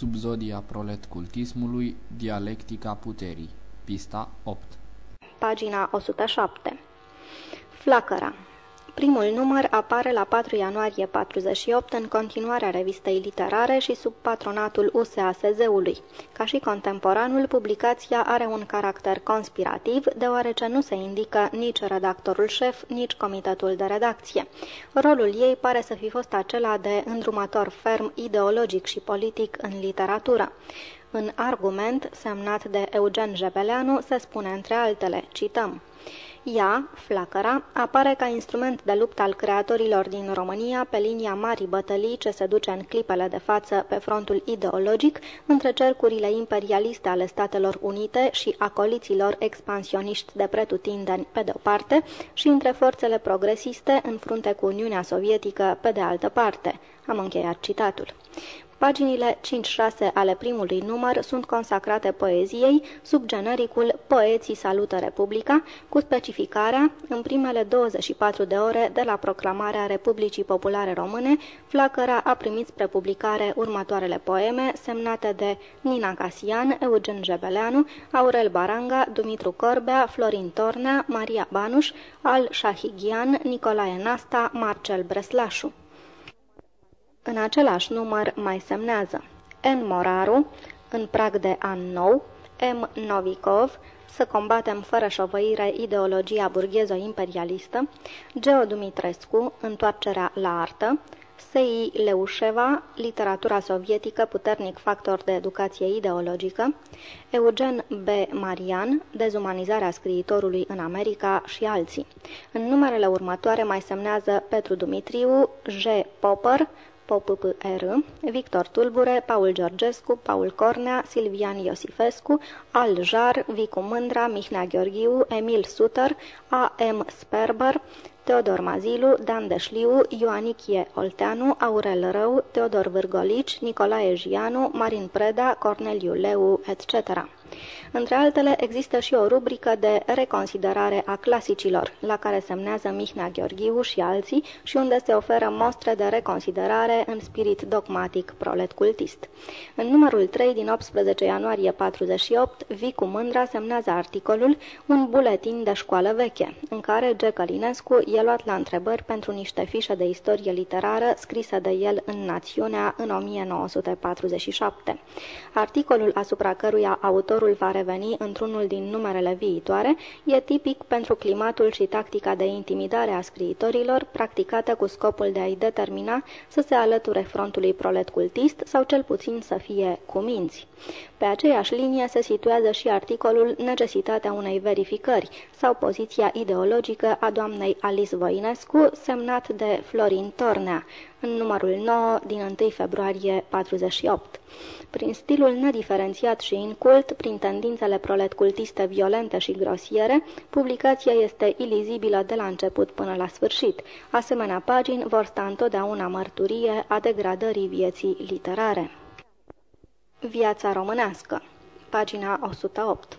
Subzodia proletcultismului, dialectica puterii. Pista 8 Pagina 107 Flacăra Primul număr apare la 4 ianuarie 48 în continuarea revistei literare și sub patronatul USASZ-ului. Ca și contemporanul, publicația are un caracter conspirativ, deoarece nu se indică nici redactorul șef, nici comitetul de redacție. Rolul ei pare să fi fost acela de îndrumător ferm ideologic și politic în literatură. În argument, semnat de Eugen Jebeleanu, se spune între altele, cităm, ea, flacăra, apare ca instrument de luptă al creatorilor din România pe linia marii bătălii ce se duce în clipele de față pe frontul ideologic între cercurile imperialiste ale Statelor Unite și acoliților expansioniști de pretutindeni pe de o parte și între forțele progresiste în frunte cu Uniunea Sovietică pe de altă parte. Am încheiat citatul. Paginile 5-6 ale primului număr sunt consacrate poeziei sub genericul Poeții salută Republica, cu specificarea, în primele 24 de ore de la proclamarea Republicii Populare Române, Flacăra a primit spre publicare următoarele poeme semnate de Nina Casian, Eugen Jebeleanu, Aurel Baranga, Dumitru Corbea, Florin Tornea, Maria Banuș, Al Shahigian, Nicolae Nasta, Marcel Breslașu. În același număr mai semnează N. Moraru, în prag de an nou, M. Novikov, să combatem fără șovăire ideologia burghezo-imperialistă, Geo Dumitrescu, întoarcerea la artă, S.I. Leușeva, literatura sovietică, puternic factor de educație ideologică, Eugen B. Marian, dezumanizarea scriitorului în America și alții. În numerele următoare mai semnează Petru Dumitriu, J. Popper, POPPR, Victor Tulbure, Paul Georgescu, Paul Cornea, Silvian Iosifescu, Al Jar, Vicu Mândra, Mihnea Gheorghiu, Emil Suter, A.M. Sperber, Teodor Mazilu, Dan Deșliu, Ioanichie Olteanu, Aurel Rău, Teodor Vârgolici, Nicolae Jianu, Marin Preda, Corneliu Leu, etc. Între altele, există și o rubrică de reconsiderare a clasicilor, la care semnează Mihnea Gheorghiu și alții și unde se oferă mostre de reconsiderare în spirit dogmatic prolet cultist. În numărul 3 din 18 ianuarie 48, Vicu Mândra semnează articolul Un buletin de școală veche, în care G. Călinescu e luat la întrebări pentru niște fișe de istorie literară scrise de el în Națiunea în 1947. Articolul asupra căruia autorul va reveni într-unul din numerele viitoare, e tipic pentru climatul și tactica de intimidare a scriitorilor, practicată cu scopul de a-i determina să se alăture frontului prolet cultist sau cel puțin să fie cuminți. Pe aceeași linie se situează și articolul Necesitatea unei verificări sau poziția ideologică a doamnei Alice Voinescu, semnat de Florin Tornea, în numărul 9 din 1 februarie 48. Prin stilul nediferențiat și incult, prin tendințele proletcultiste violente și grosiere, publicația este ilizibilă de la început până la sfârșit. Asemenea pagini vor sta întotdeauna mărturie a degradării vieții literare. Viața românească Pagina 108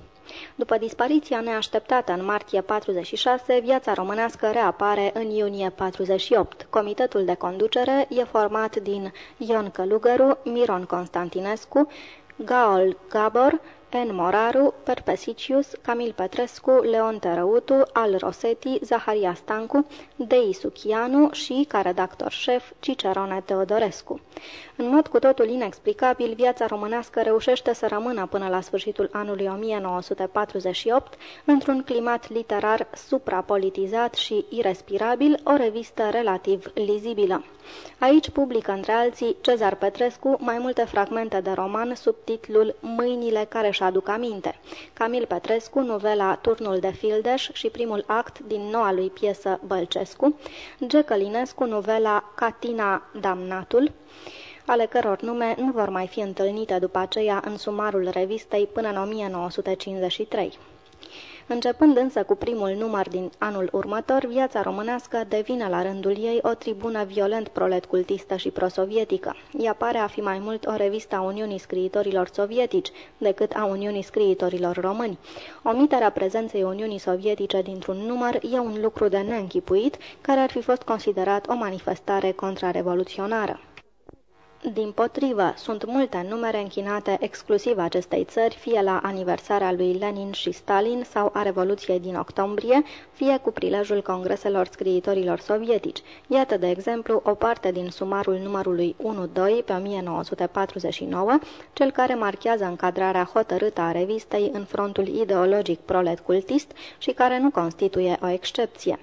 după dispariția neașteptată în martie 46, viața românească reapare în iunie 48. Comitetul de conducere e format din Ion Călugăru, Miron Constantinescu, Gaol Gabor, N. Moraru, Perpesicius, Camil Petrescu, Leon Terăutu, Al Rosetti, Zaharia Stancu, Dei Suchianu și, ca redactor șef, Cicerone Teodorescu. În mod cu totul inexplicabil, viața românească reușește să rămână până la sfârșitul anului 1948 într-un climat literar suprapolitizat și irrespirabil, o revistă relativ lizibilă. Aici publică, între alții, Cezar Petrescu mai multe fragmente de roman sub titlul Mâinile care își aduc aminte. Camil Petrescu, novela Turnul de Fildeș și primul act din noua lui piesă Bălcescu, G. Călinescu, novela Catina Damnatul, ale căror nume nu vor mai fi întâlnite după aceea în sumarul revistei până în 1953. Începând însă cu primul număr din anul următor, viața românească devine la rândul ei o tribună violent proletcultistă și prosovietică. Ea pare a fi mai mult o revistă a Uniunii Scriitorilor Sovietici decât a Uniunii Scriitorilor Români. Omiterea prezenței Uniunii Sovietice dintr-un număr e un lucru de neînchipuit, care ar fi fost considerat o manifestare contrarevoluționară. Din potrivă, sunt multe numere închinate exclusiv acestei țări, fie la aniversarea lui Lenin și Stalin sau a Revoluției din octombrie, fie cu prilejul congreselor scriitorilor sovietici. Iată, de exemplu, o parte din sumarul numărului 1-2 pe 1949, cel care marchează încadrarea hotărâtă a revistei în frontul ideologic prolet-cultist și care nu constituie o excepție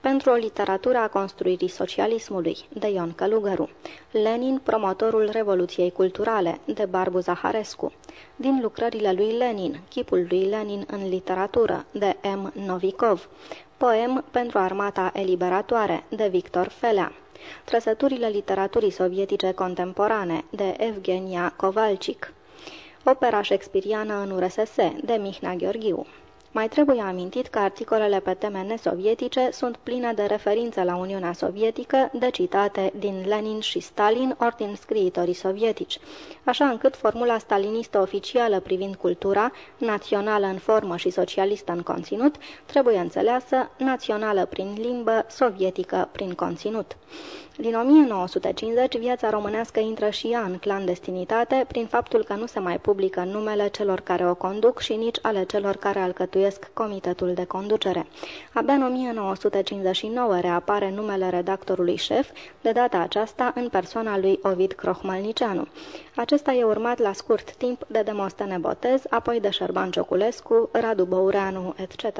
pentru o literatură a construirii socialismului, de Ion Călugăru, Lenin, promotorul Revoluției Culturale, de Barbu Zaharescu, din lucrările lui Lenin, chipul lui Lenin în literatură, de M. Novikov, poem pentru armata eliberatoare, de Victor Felea, Trăsăturile literaturii sovietice contemporane, de Evgenia Kovalcic, Opera shakespeariană în URSS, de Mihnea Gheorghiu. Mai trebuie amintit că articolele pe teme nesovietice sunt pline de referințe la Uniunea Sovietică, de citate din Lenin și Stalin, ori din scriitorii sovietici, așa încât formula stalinistă oficială privind cultura, națională în formă și socialistă în conținut, trebuie înțeleasă națională prin limbă, sovietică prin conținut. Din 1950, viața românească intră și ea în clandestinitate prin faptul că nu se mai publică numele celor care o conduc și nici ale celor care alcătuiesc comitetul de conducere. Abia în 1959 reapare numele redactorului șef, de data aceasta în persoana lui Ovid Crohmalnicianu. Acesta e urmat la scurt timp de Demostene Botez, apoi de Șerban Cioculescu, Radu Băureanu, etc.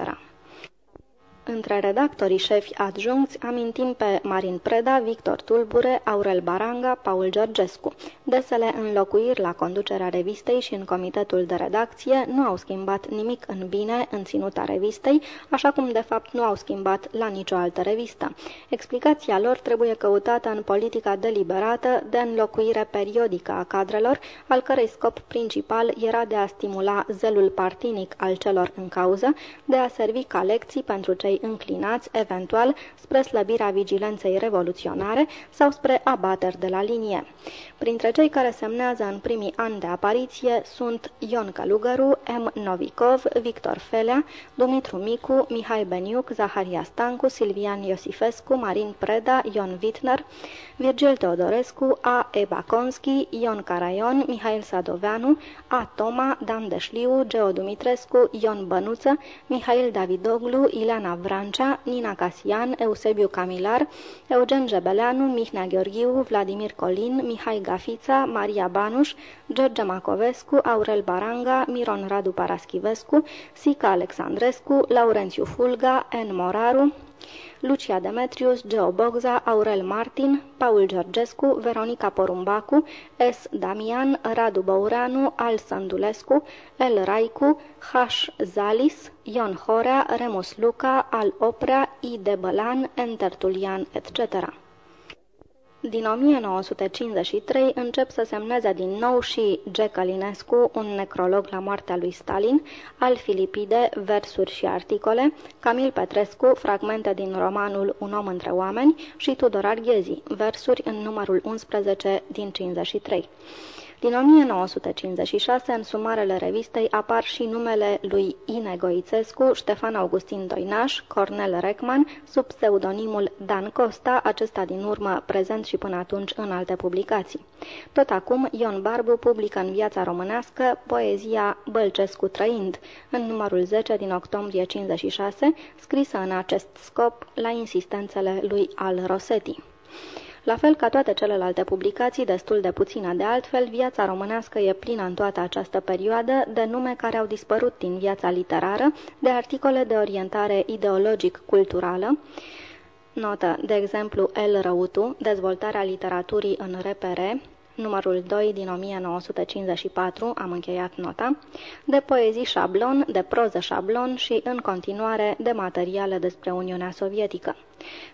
Între redactorii șefi adjuncți amintim pe Marin Preda, Victor Tulbure, Aurel Baranga, Paul Georgescu. Desele înlocuiri la conducerea revistei și în comitetul de redacție nu au schimbat nimic în bine în ținuta revistei, așa cum de fapt nu au schimbat la nicio altă revistă. Explicația lor trebuie căutată în politica deliberată de înlocuire periodică a cadrelor, al cărei scop principal era de a stimula zelul partinic al celor în cauză, de a servi ca lecții pentru cei cei înclinați, eventual, spre slăbirea vigilenței revoluționare sau spre abateri de la linie. Printre cei care semnează în primii ani de apariție sunt Ion Călugăru, M. Novikov, Victor Felea, Dumitru Micu, Mihai Beniuc, Zaharia Stancu, Silvian Iosifescu, Marin Preda, Ion Wittner, Virgil Teodorescu, A. Eba Conski, Ion Caraion, Mihail Sadoveanu, A. Toma, Dan Deșliu, Geo Dumitrescu, Ion Bănuță, Mihail Davidoglu, Ileana Vrancea, Nina Casian, Eusebiu Camilar, Eugen Jebeleanu, Mihnea Gheorghiu, Vladimir Colin, Mihai Gafița, Maria Banuș, George Macovescu, Aurel Baranga, Miron Radu Paraschivescu, Sica Alexandrescu, Laurențiu Fulga, N. Moraru, Lucia Demetrius, Geo Bogza, Aurel Martin, Paul Georgescu, Veronica Porumbacu, S. Damian, Radu Băureanu, Al Sandulescu, L. Raicu, H. Zalis, Ion Horea, Remus Luca, Al Oprea, I. De Bălan, Entertulian, etc. Din 1953 încep să semneze din nou și G. Călinescu, un necrolog la moartea lui Stalin, al Filipide, versuri și articole, Camil Petrescu, fragmente din romanul Un om între oameni și Tudor Arghezi, versuri în numărul 11 din 53. Din 1956, în sumarele revistei apar și numele lui Ine Goițescu, Ștefan Augustin Doinaș, Cornel Reckman, sub pseudonimul Dan Costa, acesta din urmă prezent și până atunci în alte publicații. Tot acum, Ion Barbu publică în viața românească poezia Bălcescu trăind, în numărul 10 din octombrie 56, scrisă în acest scop la insistențele lui Al Rosetti. La fel ca toate celelalte publicații, destul de puțină de altfel, viața românească e plină în toată această perioadă de nume care au dispărut din viața literară, de articole de orientare ideologic-culturală, Notă, de exemplu, El Răutu, Dezvoltarea literaturii în RPR, numărul 2 din 1954, am încheiat nota, de poezii șablon, de proză șablon și, în continuare, de materiale despre Uniunea Sovietică.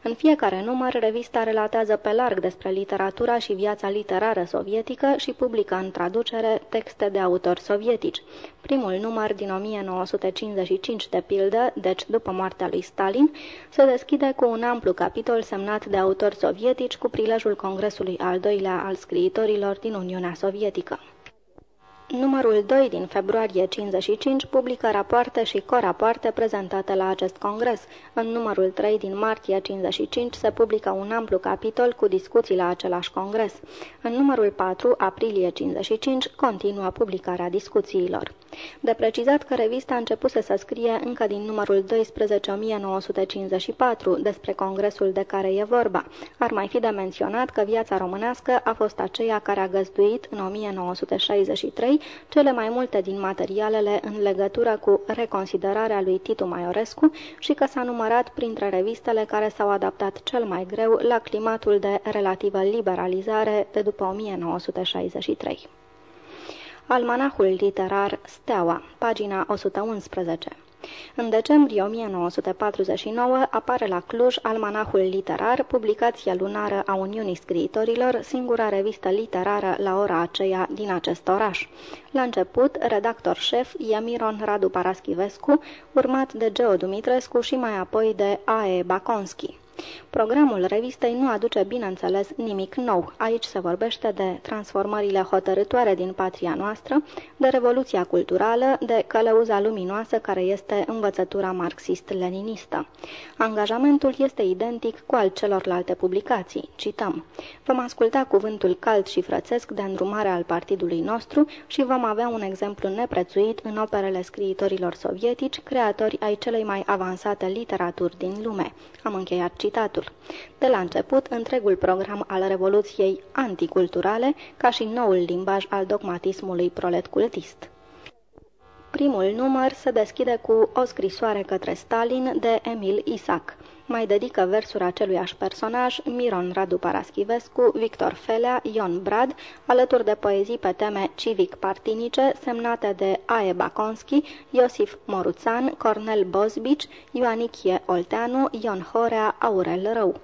În fiecare număr, revista relatează pe larg despre literatura și viața literară sovietică și publică în traducere texte de autori sovietici. Primul număr din 1955, de pildă, deci după moartea lui Stalin, se deschide cu un amplu capitol semnat de autori sovietici cu prilejul Congresului al doilea al scriitorilor din Uniunea Sovietică. Numărul 2 din februarie 55 publică rapoarte și corapoarte prezentate la acest congres. În numărul 3 din martie 55 se publică un amplu capitol cu discuții la același congres. În numărul 4, aprilie 55, continuă publicarea discuțiilor. De precizat că revista a început să scrie încă din numărul 12 1954 despre congresul de care e vorba. Ar mai fi de menționat că viața românească a fost aceea care a găzduit în 1963 cele mai multe din materialele în legătură cu reconsiderarea lui Titu Maiorescu și că s-a numărat printre revistele care s-au adaptat cel mai greu la climatul de relativă liberalizare de după 1963. Almanahul literar Steaua, pagina 111 în decembrie 1949 apare la Cluj Almanahul Literar, publicația lunară a Uniunii Scriitorilor, singura revistă literară la ora aceea din acest oraș. La început, redactor șef e Miron Radu Paraschivescu, urmat de Geo Dumitrescu și mai apoi de A.E. Baconski. Programul revistei nu aduce, bineînțeles, nimic nou. Aici se vorbește de transformările hotărătoare din patria noastră, de revoluția culturală, de călăuza luminoasă care este învățătura marxist-leninistă. Angajamentul este identic cu al celorlalte publicații. Cităm. Vom asculta cuvântul cald și frățesc de îndrumare al partidului nostru și vom avea un exemplu neprețuit în operele scriitorilor sovietici, creatori ai celei mai avansate literaturi din lume. Am încheiat citatul. De la început, întregul program al Revoluției anticulturale, ca și noul limbaj al dogmatismului prolet cultist. Primul număr se deschide cu o scrisoare către Stalin de Emil Isaac mai dedică versuri aceluiași personaj Miron Radu Paraschivescu, Victor Felea, Ion Brad, alături de poezii pe teme civic-partinice semnate de Ae Baconski, Iosif Moruțan, Cornel Bozbici, Ioanichie Olteanu, Ion Horea, Aurel Rău.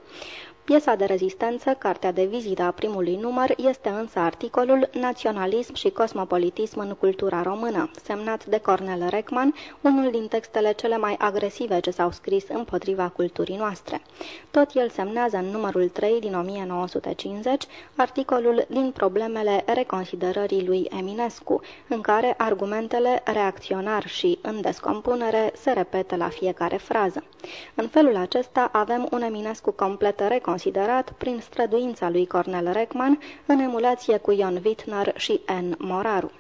Piesa de rezistență, cartea de vizită a primului număr, este însă articolul Naționalism și cosmopolitism în cultura română, semnat de Cornel Reckman, unul din textele cele mai agresive ce s-au scris împotriva culturii noastre. Tot el semnează în numărul 3 din 1950 articolul din problemele reconsiderării lui Eminescu, în care argumentele reacționar și în descompunere se repetă la fiecare frază. În felul acesta avem un Eminescu complet reconsiderat considerat prin străduința lui Cornel Reckman în emulație cu Ion Wittner și N. Moraru.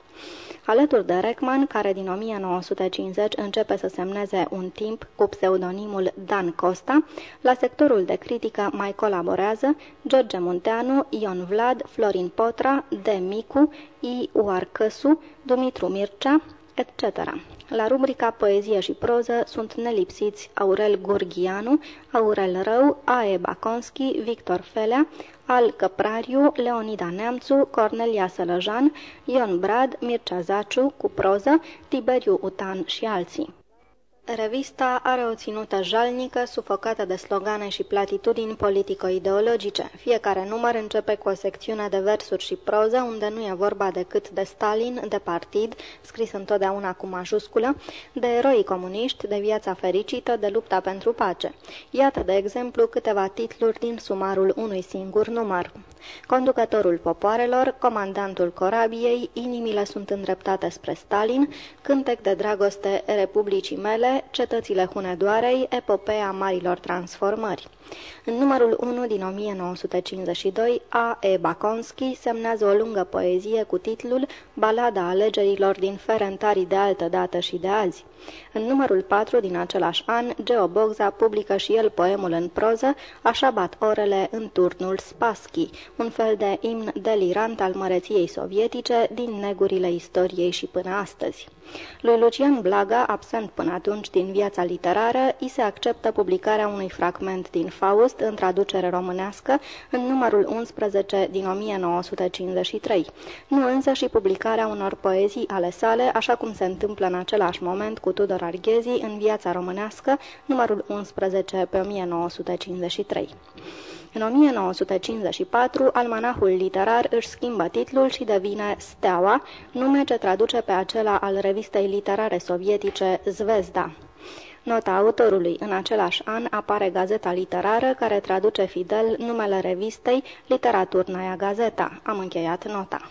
Alături de Reckman, care din 1950 începe să semneze un timp cu pseudonimul Dan Costa, la sectorul de critică mai colaborează George Munteanu, Ion Vlad, Florin Potra, De Micu, I. Uarcăsu, Dumitru Mircea, etc. La rubrica Poezie și proză sunt nelipsiți Aurel Gurghianu, Aurel Rău, Ae Baconski, Victor Felea, Al Căprariu, Leonida Neamțu, Cornelia Sălăjan, Ion Brad, Mircea Zaciu, cu proză, Tiberiu Utan și alții. Revista are o ținută jalnică, sufocată de slogane și platitudini politico-ideologice. Fiecare număr începe cu o secțiune de versuri și proză, unde nu e vorba decât de Stalin, de partid, scris întotdeauna cu majusculă, de eroi comuniști, de viața fericită, de lupta pentru pace. Iată, de exemplu, câteva titluri din sumarul unui singur număr. Conducătorul popoarelor, comandantul corabiei, inimile sunt îndreptate spre Stalin, cântec de dragoste Republicii mele, cetățile Hunedoarei, epopeea marilor transformări. În numărul 1 din 1952, A. E. Baconski semnează o lungă poezie cu titlul Balada alegerilor din Ferentarii de altă dată și de azi. În numărul 4 din același an, Geo Bogza publică și el poemul în proză, Așa bat orele în turnul Spaschi, un fel de imn delirant al măreției sovietice din negurile istoriei și până astăzi. Lui Lucian Blaga, absent până atunci din viața literară, îi se acceptă publicarea unui fragment din Faust în traducere românească în numărul 11 din 1953. Nu însă și publicarea unor poezii ale sale, așa cum se întâmplă în același moment cu Tudor Arghezi în viața românească, numărul 11 pe 1953. În 1954, almanahul literar își schimbă titlul și devine Steaua, nume ce traduce pe acela al revistei literare sovietice Zvezda. Nota autorului. În același an apare Gazeta Literară, care traduce fidel numele revistei Literaturnaya Gazeta. Am încheiat nota.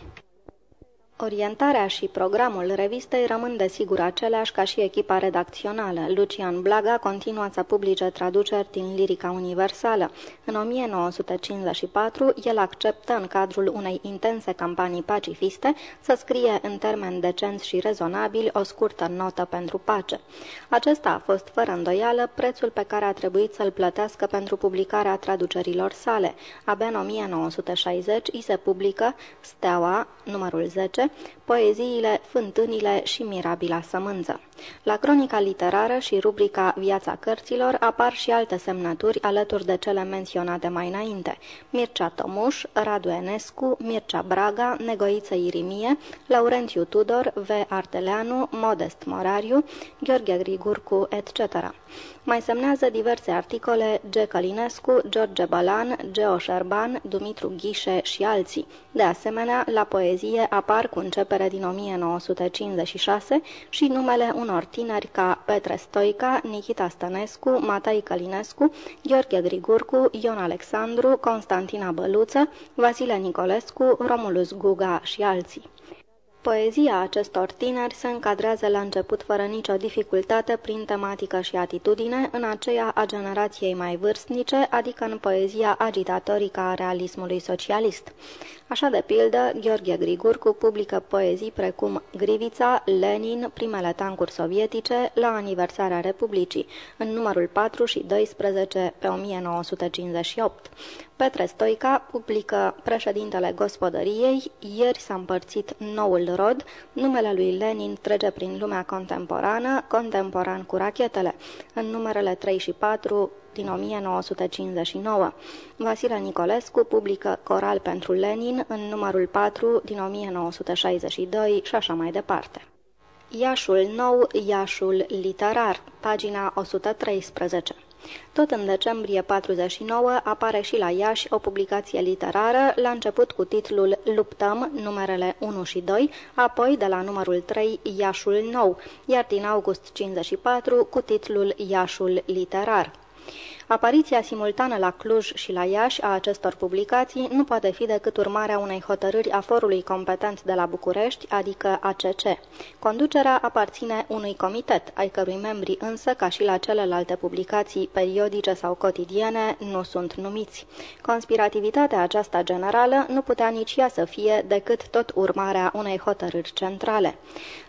Orientarea și programul revistei rămân desigur aceleași ca și echipa redacțională. Lucian Blaga continuă să publice traduceri din lirica universală. În 1954, el acceptă în cadrul unei intense campanii pacifiste să scrie în termeni decenți și rezonabili o scurtă notă pentru pace. Acesta a fost, fără îndoială, prețul pe care a trebuit să-l plătească pentru publicarea traducerilor sale. Abia în 1960 îi se publică Steaua, numărul 10, poeziile Fântânile și Mirabila Sămânță. La cronica literară și rubrica Viața cărților apar și alte semnături alături de cele menționate mai înainte. Mircea Tomuș, Radu Enescu, Mircea Braga, Negoiță Irimie, Laurențiu Tudor, V. Arteleanu, Modest Morariu, Gheorghe Grigurcu, etc. Mai semnează diverse articole G. Călinescu, George Balan, Geo Șerban, Dumitru Ghișe și alții. De asemenea, la poezie apar cu începere din 1956 și numele unor tineri ca Petre Stoica, Nikita Stănescu, Matai Călinescu, Gheorghe Grigurcu, Ion Alexandru, Constantina Băluță, Vasile Nicolescu, Romulus Guga și alții. Poezia acestor tineri se încadrează la început fără nicio dificultate prin tematică și atitudine în aceea a generației mai vârstnice, adică în poezia agitatorică a realismului socialist. Așa de pildă, Gheorghe Grigurcu publică poezii precum Grivița, Lenin, primele tancuri sovietice, la aniversarea Republicii, în numărul 4 și 12 pe 1958. Petre Stoica publică Președintele Gospodăriei, Ieri s-a împărțit noul rod, numele lui Lenin trece prin lumea contemporană, contemporan cu rachetele. În numerele 3 și 4 din 1959. Vasile Nicolescu publică Coral pentru Lenin în numărul 4 din 1962 și așa mai departe. Iașul nou, Iașul literar, pagina 113. Tot în decembrie 49 apare și la Iași o publicație literară, la început cu titlul Luptăm, numerele 1 și 2, apoi de la numărul 3 Iașul nou, iar din august 54 cu titlul Iașul literar. Apariția simultană la Cluj și la Iași a acestor publicații nu poate fi decât urmarea unei hotărâri a forului competent de la București, adică ACC. Conducerea aparține unui comitet, ai cărui membri însă, ca și la celelalte publicații periodice sau cotidiene, nu sunt numiți. Conspirativitatea aceasta generală nu putea nici ea să fie decât tot urmarea unei hotărâri centrale.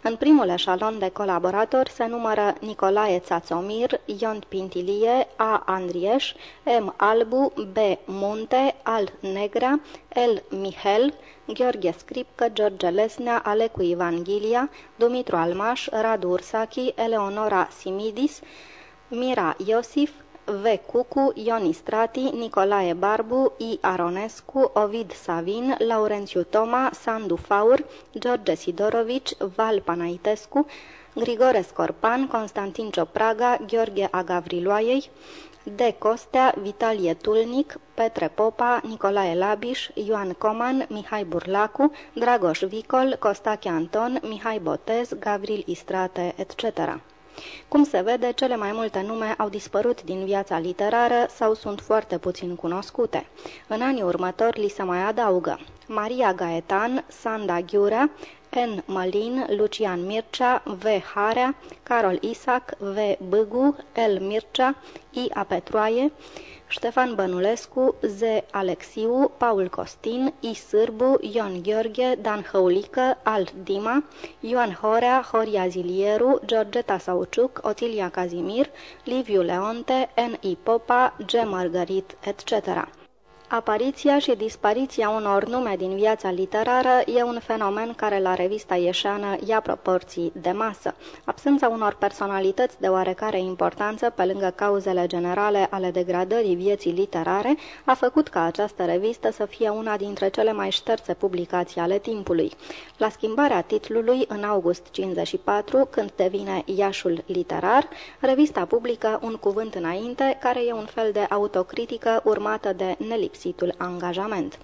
În primul eșalon de colaboratori se numără Nicolae Țațomir, Iont Pintilie, A. Andrieș, M. Albu, B. Munte, Al Negra, L. Mihel, Gheorghe Scripcă, George Lesnea, Alecu Ivan Ghilia, Dumitru Almaș, Radu Ursachi, Eleonora Simidis, Mira Iosif, V. Cucu, Ioni Strati, Nicolae Barbu, I. Aronescu, Ovid Savin, Laurențiu Toma, Sandu Faur, George Sidorovici, Val Panaitescu, Grigore Scorpan, Constantin Ciopraga, Gheorghe Agavriloaiei, De Costea, Vitalie Tulnic, Petre Popa, Nicolae Labiș, Ioan Coman, Mihai Burlacu, Dragoș Vicol, Costache Anton, Mihai Botez, Gavril Istrate, etc. Cum se vede, cele mai multe nume au dispărut din viața literară sau sunt foarte puțin cunoscute. În anii următori li se mai adaugă Maria Gaetan, Sanda Ghiurea, N. Malin, Lucian Mircea, V. Harea, Carol Isac, V. Bâgu, L. Mircea, I. Apetroaie, Ștefan Bănulescu, Z. Alexiu, Paul Costin, I. Sârbu, Ion Gheorghe, Dan Hăulică, Al Dima, Ioan Horea, Horia Zilieru, Georgeta Sauciuc, Otilia Cazimir, Liviu Leonte, N. I. Popa, G. Margarit, etc. Apariția și dispariția unor nume din viața literară e un fenomen care la revista ieșeană ia proporții de masă. Absența unor personalități de oarecare importanță, pe lângă cauzele generale ale degradării vieții literare, a făcut ca această revistă să fie una dintre cele mai șterțe publicații ale timpului. La schimbarea titlului, în august 54, când devine Iașul literar, revista publică un cuvânt înainte, care e un fel de autocritică urmată de nelipsită lipsitul angajament.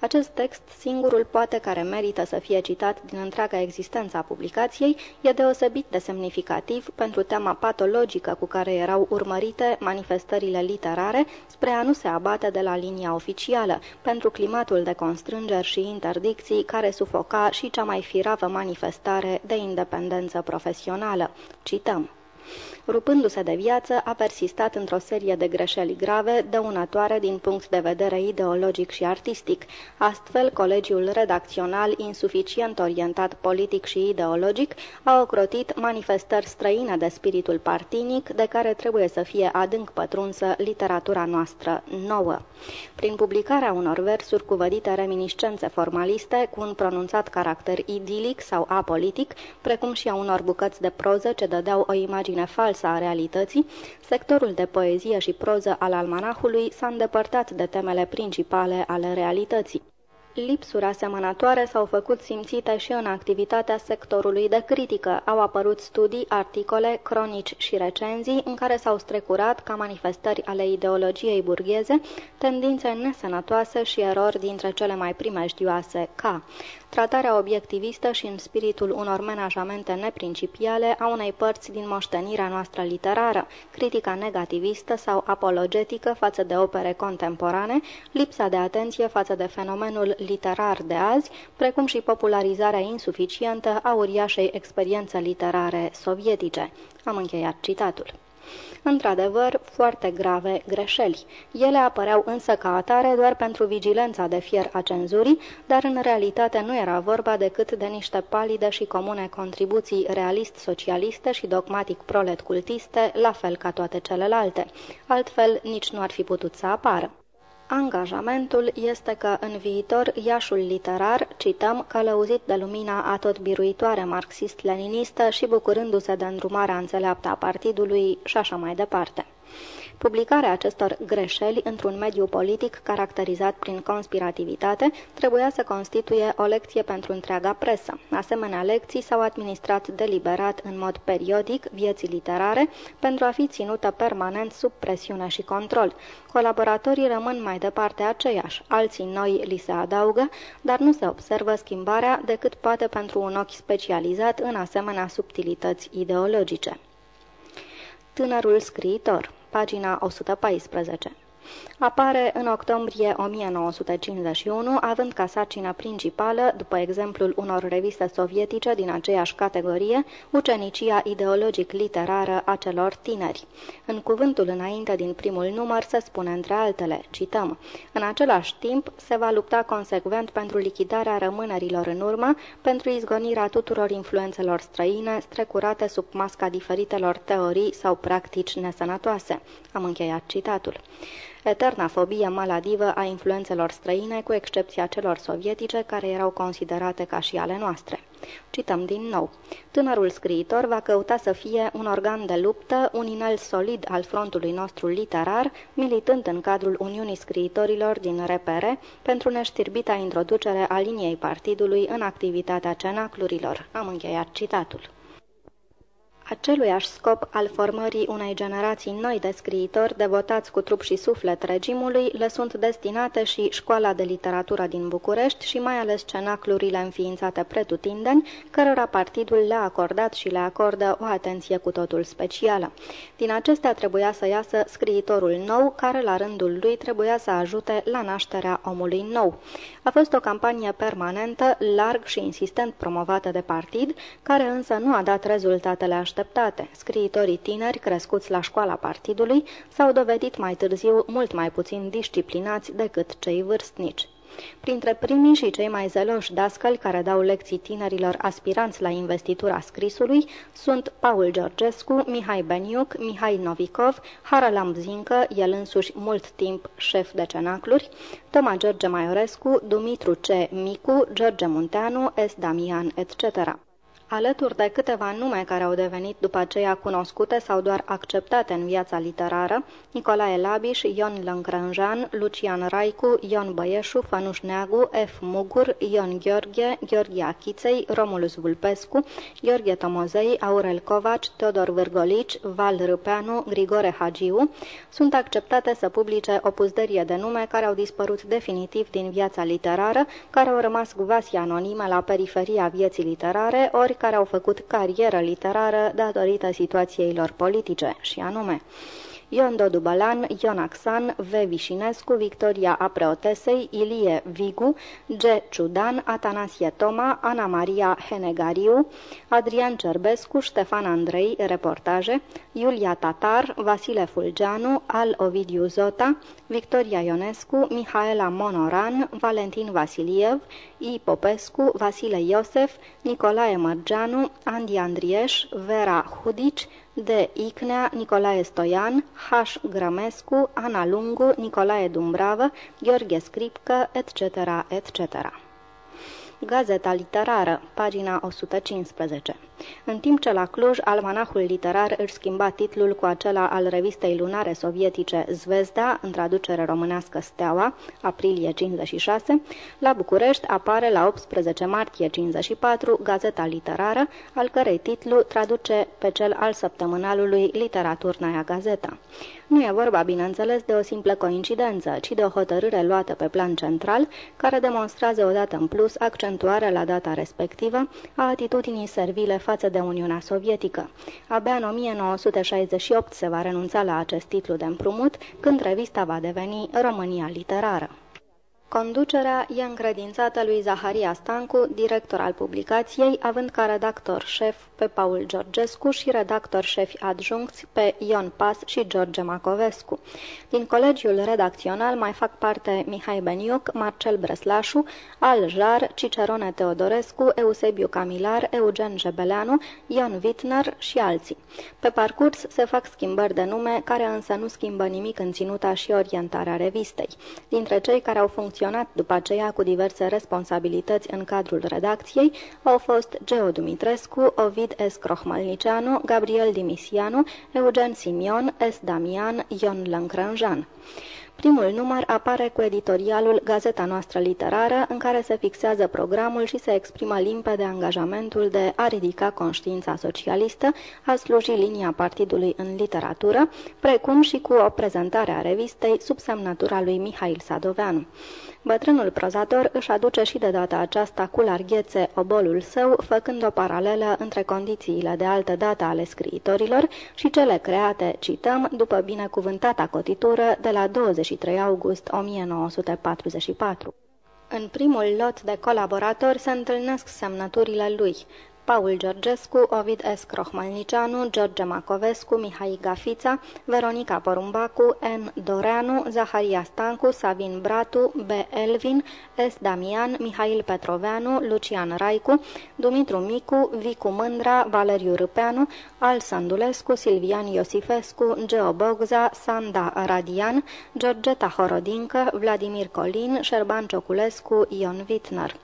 Acest text, singurul poate care merită să fie citat din întreaga existență a publicației, e deosebit de semnificativ pentru teama patologică cu care erau urmărite manifestările literare spre a nu se abate de la linia oficială, pentru climatul de constrângeri și interdicții care sufoca și cea mai firavă manifestare de independență profesională. Cităm. Rupându-se de viață, a persistat într-o serie de greșeli grave, dăunătoare din punct de vedere ideologic și artistic. Astfel, colegiul redacțional, insuficient orientat politic și ideologic, a ocrotit manifestări străine de spiritul partinic, de care trebuie să fie adânc pătrunsă literatura noastră nouă. Prin publicarea unor versuri cu vădite reminiscențe formaliste, cu un pronunțat caracter idilic sau apolitic, precum și a unor bucăți de proză ce dădeau o imagine falsă falsă a realității, sectorul de poezie și proză al almanahului s-a îndepărtat de temele principale ale realității. Lipsuri asemănătoare s-au făcut simțite și în activitatea sectorului de critică. Au apărut studii, articole, cronici și recenzii în care s-au strecurat, ca manifestări ale ideologiei burgheze, tendințe nesănătoase și erori dintre cele mai primejdioase, ca tratarea obiectivistă și în spiritul unor menajamente neprincipiale a unei părți din moștenirea noastră literară, critica negativistă sau apologetică față de opere contemporane, lipsa de atenție față de fenomenul literar de azi, precum și popularizarea insuficientă a uriașei experiențe literare sovietice. Am încheiat citatul într-adevăr foarte grave greșeli. Ele apăreau însă ca atare doar pentru vigilența de fier a cenzurii, dar în realitate nu era vorba decât de niște palide și comune contribuții realist-socialiste și dogmatic prolet-cultiste, la fel ca toate celelalte. Altfel, nici nu ar fi putut să apară. Angajamentul este că în viitor Iașul literar, cităm, călăuzit de lumina atot biruitoare marxist-leninistă și bucurându-se de îndrumarea înțeleaptă a partidului și așa mai departe. Publicarea acestor greșeli într-un mediu politic caracterizat prin conspirativitate trebuia să constituie o lecție pentru întreaga presă. Asemenea lecții s-au administrat deliberat în mod periodic vieții literare pentru a fi ținută permanent sub presiune și control. Colaboratorii rămân mai departe aceiași, alții noi li se adaugă, dar nu se observă schimbarea decât poate pentru un ochi specializat în asemenea subtilități ideologice. Tânărul scriitor pagina 114 apare în octombrie 1951, având ca sarcină principală, după exemplul unor reviste sovietice din aceeași categorie, ucenicia ideologic-literară a celor tineri. În cuvântul înainte din primul număr se spune între altele, cităm, În același timp se va lupta consecvent pentru lichidarea rămânerilor în urmă, pentru izgonirea tuturor influențelor străine, strecurate sub masca diferitelor teorii sau practici nesănătoase. Am încheiat citatul eterna fobie maladivă a influențelor străine, cu excepția celor sovietice, care erau considerate ca și ale noastre. Cităm din nou. Tânărul scriitor va căuta să fie un organ de luptă, un inel solid al frontului nostru literar, militând în cadrul Uniunii Scriitorilor din repere pentru neștirbita introducere a liniei partidului în activitatea cenaclurilor. Am încheiat citatul aceluiași scop al formării unei generații noi de scriitori devotați cu trup și suflet regimului le sunt destinate și școala de literatură din București și mai ales cenaclurile înființate pretutindeni, cărora partidul le-a acordat și le acordă o atenție cu totul specială. Din acestea trebuia să iasă scriitorul nou, care la rândul lui trebuia să ajute la nașterea omului nou. A fost o campanie permanentă, larg și insistent promovată de partid, care însă nu a dat rezultatele așteptate. Scriitorii tineri, crescuți la școala partidului, s-au dovedit mai târziu mult mai puțin disciplinați decât cei vârstnici. Printre primii și cei mai zeloși dascăli care dau lecții tinerilor aspiranți la investitura scrisului sunt Paul Georgescu, Mihai Beniuc, Mihai Novikov, Haralam Zincă, el însuși mult timp șef de cenacluri, Toma George Maiorescu, Dumitru C. Micu, George Munteanu, S. Damian, etc. Alături de câteva nume care au devenit după aceea cunoscute sau doar acceptate în viața literară, Nicolae Labiș, Ion Lâncrânjan, Lucian Raicu, Ion Băieșu, Fănuș Neagu, F. Mugur, Ion Gheorghe, Gheorghe Achiței, Romulus Vulpescu, Gheorghe Tomozei, Aurel Covaci, Teodor Vârgolici, Val Râpeanu, Grigore Hagiu, sunt acceptate să publice o puzderie de nume care au dispărut definitiv din viața literară, care au rămas guvasii anonime la periferia vieții literare, ori care au făcut carieră literară datorită situației lor politice, și anume Ion Dodu Balan, Ion Axan, V. Vișinescu, Victoria Apreotesei, Ilie Vigu, G. Ciudan, Atanasie Toma, Ana Maria Henegariu, Adrian Cerbescu, Ștefan Andrei, reportaje, Iulia Tatar, Vasile Fulgeanu, Al Ovidiu Zota, Victoria Ionescu, Mihaela Monoran, Valentin Vasiliev, I. Popescu, Vasile Iosef, Nicolae Mărgeanu, Andi Andrieș, Vera Hudici, D. Icnea, Nicolae Stoian, H. Grămescu, Ana Lungu, Nicolae Dumbravă, Gheorghe Scripcă, etc., etc. Gazeta literară, pagina 115 În timp ce la Cluj, almanahul literar își schimba titlul cu acela al revistei lunare sovietice Zvezda, în traducere românească Steaua, aprilie 56, la București apare la 18 martie 54 Gazeta literară, al cărei titlu traduce pe cel al săptămânalului Literaturnaia Gazeta. Nu e vorba, bineînțeles, de o simplă coincidență, ci de o hotărâre luată pe plan central, care demonstrează odată în plus accentuarea la data respectivă a atitudinii servile față de Uniunea Sovietică. Abia în 1968 se va renunța la acest titlu de împrumut, când revista va deveni România Literară. Conducerea e încredințată lui Zaharia Stancu, director al publicației, având ca redactor șef pe Paul Georgescu și redactor șefi adjuncți pe Ion Pas și George Macovescu. Din colegiul redacțional mai fac parte Mihai Beniuc, Marcel Breslașu, Al Jar, Cicerone Teodorescu, Eusebiu Camilar, Eugen Jebeleanu, Ion Wittner și alții. Pe parcurs se fac schimbări de nume, care însă nu schimbă nimic în ținuta și orientarea revistei. Dintre cei care au funcționat funcționat după aceea cu diverse responsabilități în cadrul redacției au fost Geo Dumitrescu, Ovid S. Crohmalnicianu, Gabriel Dimisianu, Eugen Simion, S. Damian, Ion Lâncrânjan. Primul număr apare cu editorialul Gazeta noastră literară, în care se fixează programul și se exprimă limpede angajamentul de a ridica conștiința socialistă, a sluji linia partidului în literatură, precum și cu o prezentare a revistei sub semnătura lui Mihail Sadoveanu. Bătrânul prozator își aduce și de data aceasta cu larghețe obolul său, făcând o paralelă între condițiile de altă dată ale scriitorilor și cele create, cităm, după binecuvântata cotitură de la 23 august 1944. În primul lot de colaboratori se întâlnesc semnăturile lui, Paul Georgescu, Ovid S. Crohmalnicianu, George Macovescu, Mihai Gafița, Veronica Porumbacu, N. Doreanu, Zaharia Stancu, Savin Bratu, B. Elvin, S. Damian, Mihail Petroveanu, Lucian Raicu, Dumitru Micu, Vicu Mândra, Valeriu Râpeanu, Al Sandulescu, Silvian Iosifescu, Geo Bogza, Sanda Radian, Georgeta Horodincă, Vladimir Colin, Șerban Cioculescu, Ion Wittner.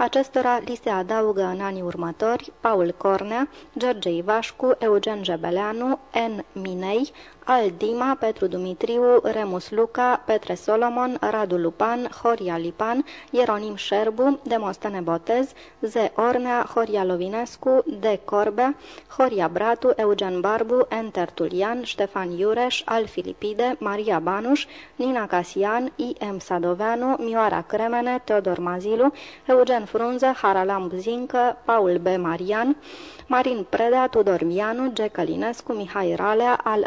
Acestora li se adaugă în anii următori Paul Cornea, George Ivașcu, Eugen Jebeleanu, N. Minei, al Dima, Petru Dumitriu, Remus Luca, Petre Solomon, Radu Lupan, Horia Lipan, Ieronim Șerbu, Demostene Botez, Ze Ornea, Horia Lovinescu, De Corbea, Horia Bratu, Eugen Barbu, Enter Tulian, Ștefan Iureș, Al Filipide, Maria Banuș, Nina Casian, I.M. Sadoveanu, Mioara Cremene, Teodor Mazilu, Eugen Frunză, Haralam Zincă, Paul B. Marian, Marin Preda, Tudor Mianu, G. Călinescu, Mihai Ralea, Al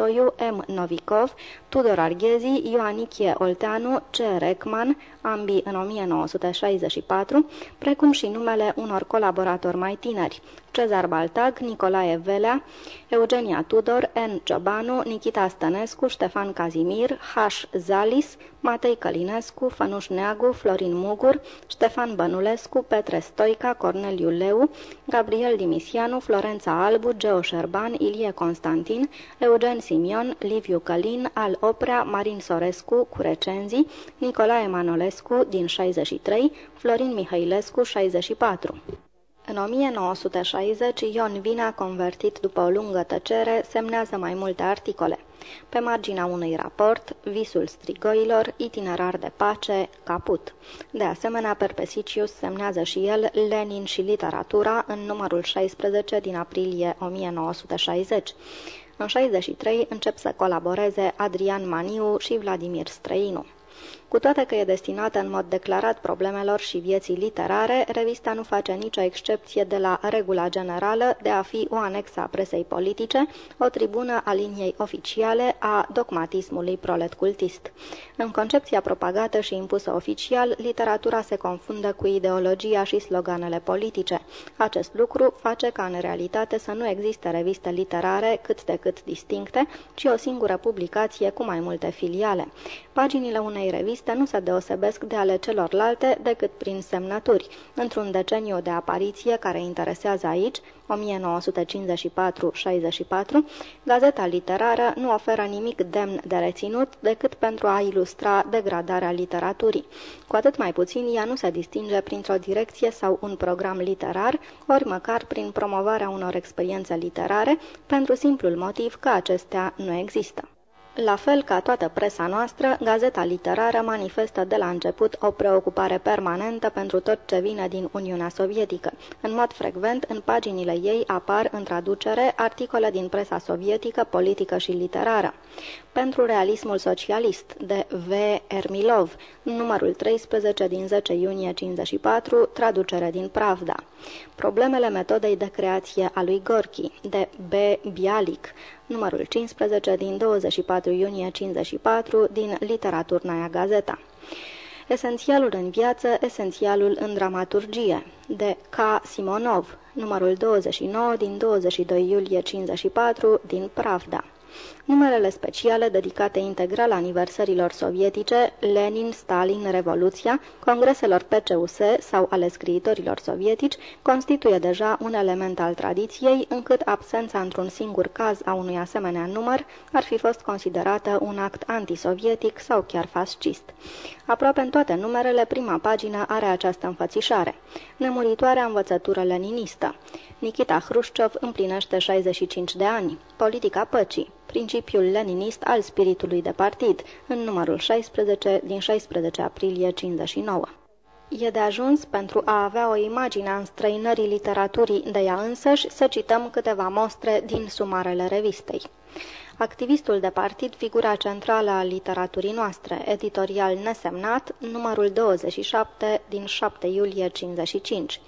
Andrițoiu, M. Novikov, Tudor Arghezi, Ioanichie Olteanu, C. Reckman, ambii în 1964, precum și numele unor colaboratori mai tineri, Cezar Baltag, Nicolae Velea, Eugenia Tudor, N. Ciobanu, Nikita Stănescu, Ștefan Cazimir, H. Zalis, Matei Călinescu, Fănuș Neagu, Florin Mugur, Ștefan Bănulescu, Petre Stoica, Corneliu Leu, Gabriel Dimisianu, Florența Albu, Geo Șerban, Ilie Constantin, Eugen Simion, Liviu Călin, Al Oprea, Marin Sorescu, cu recenzii, Nicolae Manolescu, din 63, Florin Mihailescu, 64. În 1960, Ion Vina, convertit după o lungă tăcere, semnează mai multe articole. Pe marginea unui raport, Visul strigoilor, Itinerar de pace, Caput. De asemenea, Perpesicius semnează și el Lenin și literatura în numărul 16 din aprilie 1960. În 63 încep să colaboreze Adrian Maniu și Vladimir Străinu. Cu toate că e destinată în mod declarat problemelor și vieții literare, revista nu face nicio excepție de la regula generală de a fi o anexă a presei politice, o tribună a liniei oficiale a dogmatismului prolet cultist. În concepția propagată și impusă oficial, literatura se confundă cu ideologia și sloganele politice. Acest lucru face ca în realitate să nu existe reviste literare cât de cât distincte, ci o singură publicație cu mai multe filiale. Paginile unei reviste reviste nu se deosebesc de ale celorlalte decât prin semnături. Într-un deceniu de apariție care interesează aici, 1954-64, gazeta literară nu oferă nimic demn de reținut decât pentru a ilustra degradarea literaturii. Cu atât mai puțin, ea nu se distinge printr-o direcție sau un program literar, ori măcar prin promovarea unor experiențe literare, pentru simplul motiv că acestea nu există. La fel ca toată presa noastră, gazeta literară manifestă de la început o preocupare permanentă pentru tot ce vine din Uniunea Sovietică. În mod frecvent, în paginile ei apar, în traducere, articole din presa sovietică, politică și literară. Pentru realismul socialist, de V. Ermilov, numărul 13 din 10 iunie 54, traducere din Pravda. Problemele metodei de creație a lui Gorki, de B. Bialic, numărul 15 din 24 iunie 54 din Literaturnaia Gazeta. Esențialul în viață, esențialul în dramaturgie, de K. Simonov, numărul 29 din 22 iulie 54 din Pravda. Numerele speciale dedicate integral aniversărilor sovietice, Lenin, Stalin, Revoluția, congreselor PCUS sau ale scriitorilor sovietici, constituie deja un element al tradiției, încât absența într-un singur caz a unui asemenea număr ar fi fost considerată un act antisovietic sau chiar fascist. Aproape în toate numerele, prima pagină are această înfățișare. Nemuritoarea învățătură leninistă. Nikita Hrușciov împlinește 65 de ani. Politica păcii principiul leninist al spiritului de partid, în numărul 16 din 16 aprilie 59. E de ajuns pentru a avea o imagine a înstrăinării literaturii de ea însăși să cităm câteva mostre din sumarele revistei. Activistul de partid, figura centrală a literaturii noastre, editorial nesemnat, numărul 27 din 7 iulie 55.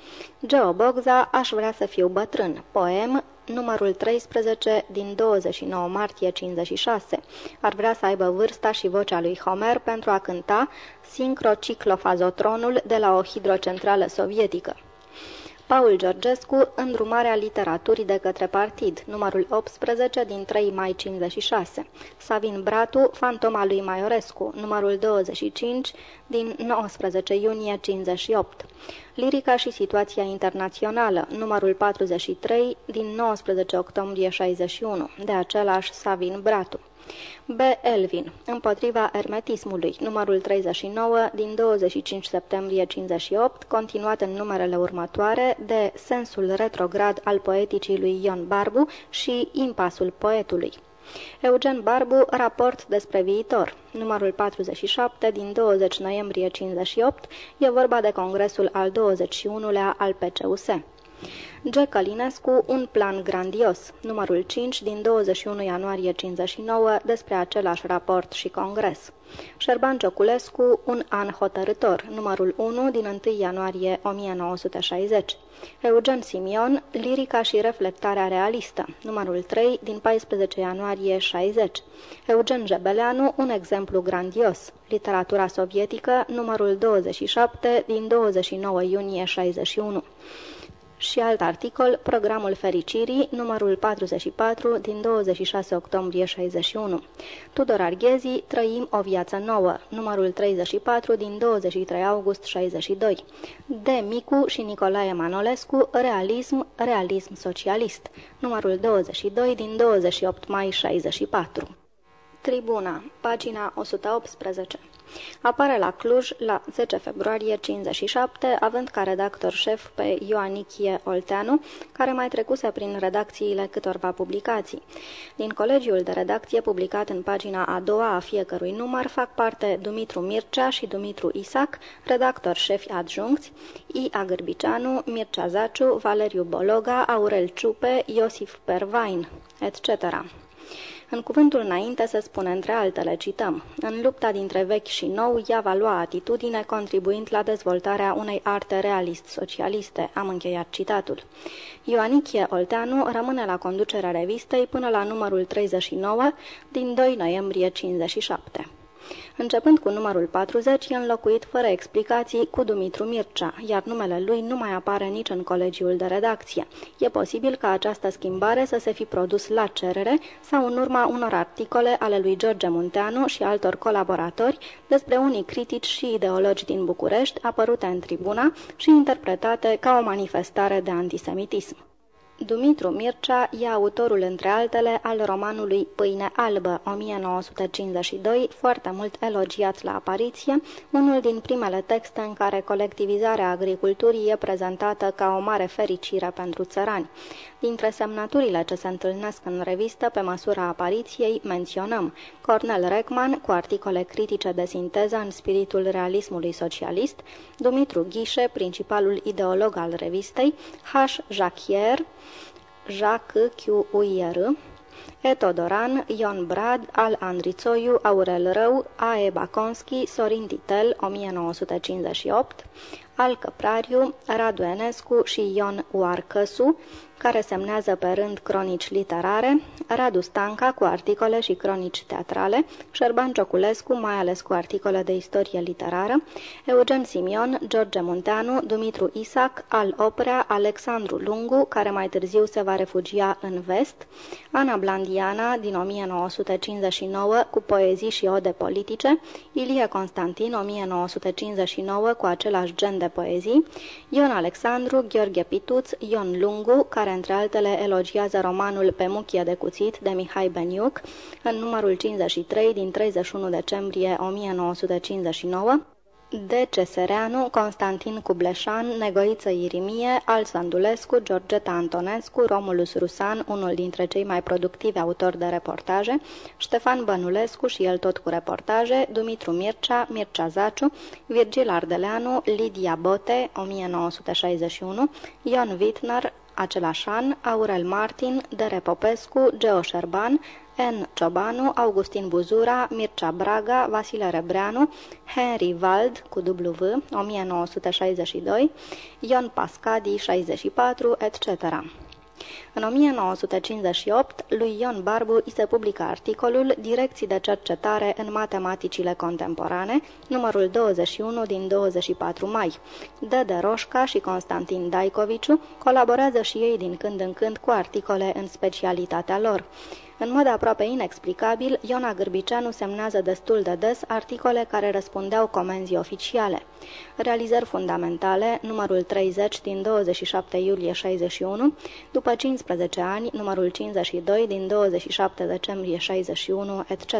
Geo Bogza, Aș vrea să fiu bătrân, poem, numărul 13 din 29 martie 56. Ar vrea să aibă vârsta și vocea lui Homer pentru a cânta sincrociclofazotronul de la o hidrocentrală sovietică. Paul Georgescu, Îndrumarea literaturii de către partid, numărul 18 din 3 mai 56. Savin Bratu, Fantoma lui Maiorescu, numărul 25 din 19 iunie 58. Lirica și situația internațională, numărul 43 din 19 octombrie 61, de același Savin Bratu. B. Elvin, împotriva ermetismului, numărul 39 din 25 septembrie 58, continuat în numerele următoare de sensul retrograd al poeticii lui Ion Barbu și impasul poetului. Eugen Barbu, raport despre viitor, numărul 47 din 20 noiembrie 58, e vorba de congresul al 21-lea al PCUS. G. Călinescu, Un plan grandios, numărul 5 din 21 ianuarie 59, despre același raport și congres. Șerban Cioculescu, Un an hotărător, numărul 1 din 1 ianuarie 1960. Eugen Simion, Lirica și reflectarea realistă, numărul 3 din 14 ianuarie 60. Eugen Jebeleanu, Un exemplu grandios, literatura sovietică, numărul 27 din 29 iunie 61 și alt articol, Programul Fericirii, numărul 44, din 26 octombrie 61. Tudor Arghezi, Trăim o viață nouă, numărul 34, din 23 august 62. D. Micu și Nicolae Manolescu, Realism, Realism Socialist, numărul 22, din 28 mai 64. Tribuna, pagina 118 Apare la Cluj la 10 februarie 57, având ca redactor șef pe Ioanichie Olteanu, care mai trecuse prin redacțiile câtorva publicații. Din colegiul de redacție publicat în pagina a doua a fiecărui număr fac parte Dumitru Mircea și Dumitru Isac, redactor șefi adjuncți, I. Agârbiceanu, Mircea Zaciu, Valeriu Bologa, Aurel Ciupe, Iosif Pervain, etc. În cuvântul înainte se spune între altele, cităm, În lupta dintre vechi și nou, ea va lua atitudine, contribuind la dezvoltarea unei arte realist-socialiste. Am încheiat citatul. Ioanichie Olteanu rămâne la conducerea revistei până la numărul 39 din 2 noiembrie 57. Începând cu numărul 40, e înlocuit fără explicații cu Dumitru Mircea, iar numele lui nu mai apare nici în colegiul de redacție. E posibil ca această schimbare să se fi produs la cerere sau în urma unor articole ale lui George Munteanu și altor colaboratori despre unii critici și ideologi din București apărute în tribuna și interpretate ca o manifestare de antisemitism. Dumitru Mircea e autorul, între altele, al romanului Pâine albă, 1952, foarte mult elogiat la apariție, unul din primele texte în care colectivizarea agriculturii e prezentată ca o mare fericire pentru țărani. Dintre semnăturile ce se întâlnesc în revistă pe măsura apariției menționăm Cornel Reckman cu articole critice de sinteză în spiritul realismului socialist, Dumitru Ghișe, principalul ideolog al revistei, H. Jacquier, Jacques Q.U.I.R., Etodoran, Ion Brad, Al Andrițoiu, Aurel Rău, A.E. Baconski, Sorin Titel, 1958, Al Căprariu, Radu Enescu și Ion Uarcăsu, care semnează pe rând cronici literare, Radu Stanca cu articole și cronici teatrale, Șerban Cioculescu, mai ales cu articole de istorie literară, Eugen Simion, George Munteanu, Dumitru Isac, Al Oprea, Alexandru Lungu, care mai târziu se va refugia în vest, Ana Blandiana, din 1959, cu poezii și ode politice, Ilie Constantin, 1959, cu același gen de poezii, Ion Alexandru, Gheorghe Pituț, Ion Lungu, care între altele elogiază romanul Pe muchie de cuțit de Mihai Beniuc în numărul 53 din 31 decembrie 1959, de Cesereanu, Constantin Cubleșan, Negoiță Irimie, Alsandulescu, Georgeta Antonescu, Romulus Rusan, unul dintre cei mai productivi autori de reportaje, Ștefan Bănulescu și el tot cu reportaje, Dumitru Mircea, Mircea Zaciu, Virgil Ardeleanu, Lidia Bote, 1961, Ion Wittner, același an, Aurel Martin, Dere Popescu, Geo Șerban, N. Ciobanu, Augustin Buzura, Mircea Braga, Vasile Rebreanu, Henry Wald, cu W, 1962, Ion Pascadi, 64, etc. În 1958, lui Ion Barbu îi se publică articolul Direcții de cercetare în matematicile contemporane, numărul 21 din 24 mai. Dede Roșca și Constantin Daicoviciu colaborează și ei din când în când cu articole în specialitatea lor. În mod aproape inexplicabil, Iona Gârbiceanu semnează destul de des articole care răspundeau comenzii oficiale. Realizări fundamentale, numărul 30 din 27 iulie 61, după 15 ani, numărul 52 din 27 decembrie 61, etc.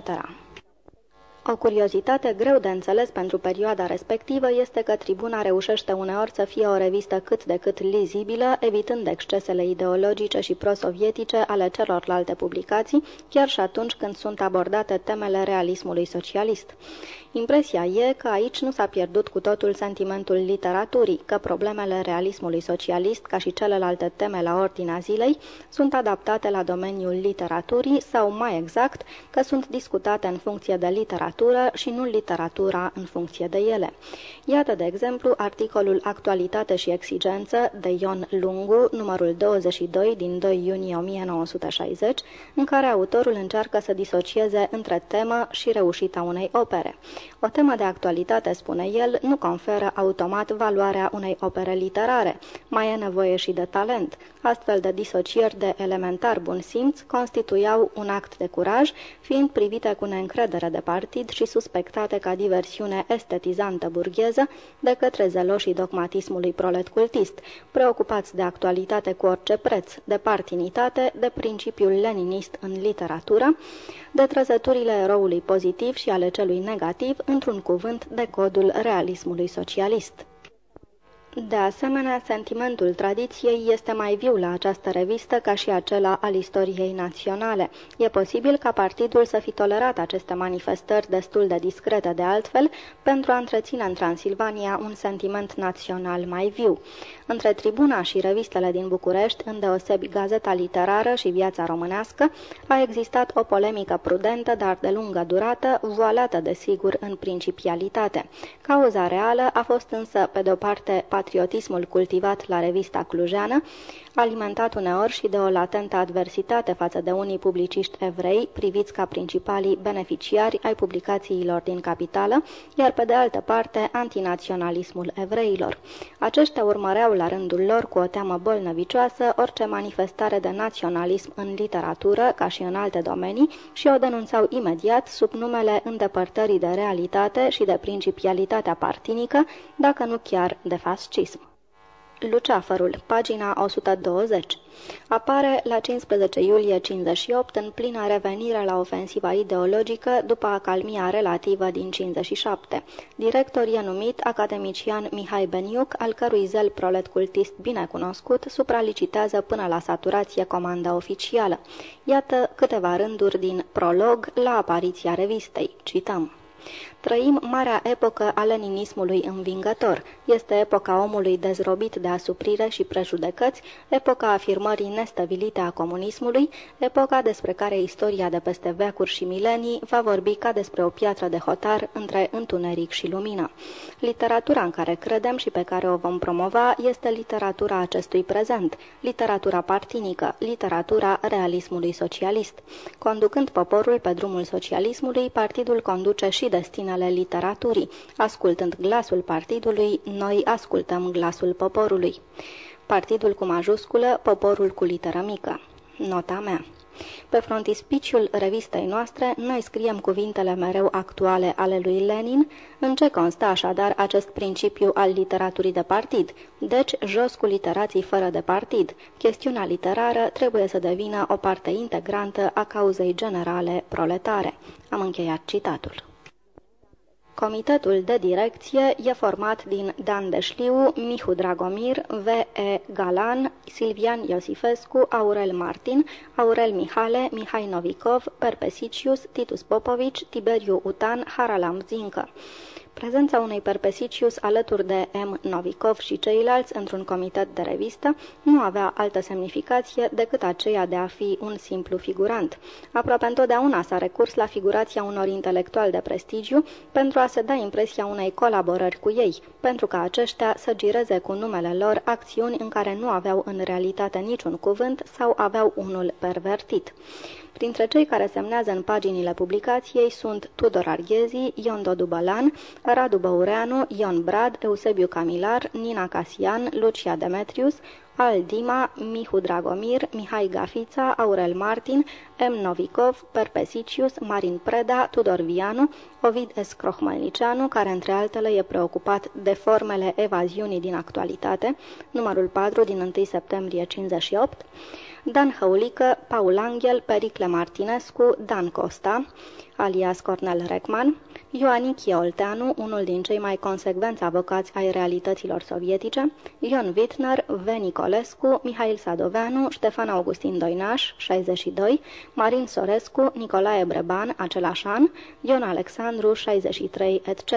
O curiozitate greu de înțeles pentru perioada respectivă este că Tribuna reușește uneori să fie o revistă cât de cât lizibilă, evitând excesele ideologice și prosovietice ale celorlalte publicații, chiar și atunci când sunt abordate temele realismului socialist. Impresia e că aici nu s-a pierdut cu totul sentimentul literaturii, că problemele realismului socialist, ca și celelalte teme la ordinea zilei, sunt adaptate la domeniul literaturii sau, mai exact, că sunt discutate în funcție de literatură și nu literatura în funcție de ele. Iată, de exemplu, articolul Actualitate și exigență de Ion Lungu, numărul 22 din 2 iunie 1960, în care autorul încearcă să disocieze între temă și reușita unei opere. O temă de actualitate, spune el, nu conferă automat valoarea unei opere literare. Mai e nevoie și de talent. Astfel de disocieri de elementar bun simț constituiau un act de curaj, fiind privite cu neîncredere de partid partid și suspectate ca diversiune estetizantă burgheză de către zeloșii dogmatismului prolet cultist, preocupați de actualitate cu orice preț, de partinitate, de principiul leninist în literatură, de trăsăturile eroului pozitiv și ale celui negativ, într-un cuvânt de codul realismului socialist. De asemenea, sentimentul tradiției este mai viu la această revistă ca și acela al istoriei naționale. E posibil ca partidul să fi tolerat aceste manifestări destul de discrete de altfel pentru a întreține în Transilvania un sentiment național mai viu. Între tribuna și revistele din București, îndeosebi Gazeta Literară și Viața Românească, a existat o polemică prudentă, dar de lungă durată, voalată desigur în principialitate. Cauza reală a fost însă, pe de-o parte, patriotismul cultivat la revista clujeană, alimentat uneori și de o latentă adversitate față de unii publiciști evrei, priviți ca principalii beneficiari ai publicațiilor din capitală, iar pe de altă parte antinaționalismul evreilor. Aceștia urmăreau la rândul lor cu o teamă bolnăvicioasă orice manifestare de naționalism în literatură, ca și în alte domenii, și o denunțau imediat sub numele îndepărtării de realitate și de principialitatea partinică, dacă nu chiar de fascism. Luceafărul, pagina 120. Apare la 15 iulie 58 în plină revenire la ofensiva ideologică după acalmia relativă din 57. Director e numit academician Mihai Beniuc, al cărui zel prolet cultist bine cunoscut supralicitează până la saturație comanda oficială. Iată câteva rânduri din prolog la apariția revistei. Cităm. Trăim marea epocă a leninismului învingător. Este epoca omului dezrobit de asuprire și prejudecăți, epoca afirmării nestabilite a comunismului, epoca despre care istoria de peste veacuri și milenii va vorbi ca despre o piatră de hotar între întuneric și lumină. Literatura în care credem și pe care o vom promova este literatura acestui prezent, literatura partinică, literatura realismului socialist. Conducând poporul pe drumul socialismului, partidul conduce și destinele ale literaturii. Ascultând glasul partidului, noi ascultăm glasul poporului. Partidul cu majusculă, poporul cu literă mică. Nota mea. Pe frontispiciul revistei noastre, noi scriem cuvintele mereu actuale ale lui Lenin, în ce constă așadar acest principiu al literaturii de partid, deci jos cu literații fără de partid. Chestiunea literară trebuie să devină o parte integrantă a cauzei generale proletare. Am încheiat citatul. Comitetul de direcție e format din Dan Deșliu, Mihu Dragomir, V.E. Galan, Silvian Iosifescu, Aurel Martin, Aurel Mihale, Mihai Novikov, Perpesicius, Titus Popovici, Tiberiu Utan, Haralam Zincă. Prezența unui Perpesicius alături de M. Novikov și ceilalți într-un comitet de revistă nu avea altă semnificație decât aceea de a fi un simplu figurant. Aproape întotdeauna s-a recurs la figurația unor intelectuali de prestigiu pentru a se da impresia unei colaborări cu ei, pentru ca aceștia să gireze cu numele lor acțiuni în care nu aveau în realitate niciun cuvânt sau aveau unul pervertit. Printre cei care semnează în paginile publicației sunt Tudor Arghezi, Ion Dodu Bălan, Radu Băureanu, Ion Brad, Eusebiu Camilar, Nina Casian, Lucia Demetrius, Al Dima, Mihu Dragomir, Mihai Gafița, Aurel Martin, M. Novikov, Perpesicius, Marin Preda, Tudor Vianu, Ovid S. Crohmalnicianu, care între altele e preocupat de formele evaziunii din actualitate, numărul 4 din 1 septembrie 58, Dan Hăulică, Paul Angel, Pericle Martinescu, Dan Costa, alias Cornel Reckman, Ioanichie Olteanu, unul din cei mai consecvenți avocați ai realităților sovietice, Ion Wittner, V. Nicolescu, Mihail Sadoveanu, Ștefan Augustin Doinaș, 62, Marin Sorescu, Nicolae Breban, același an, Ion Alexandru, 63, etc.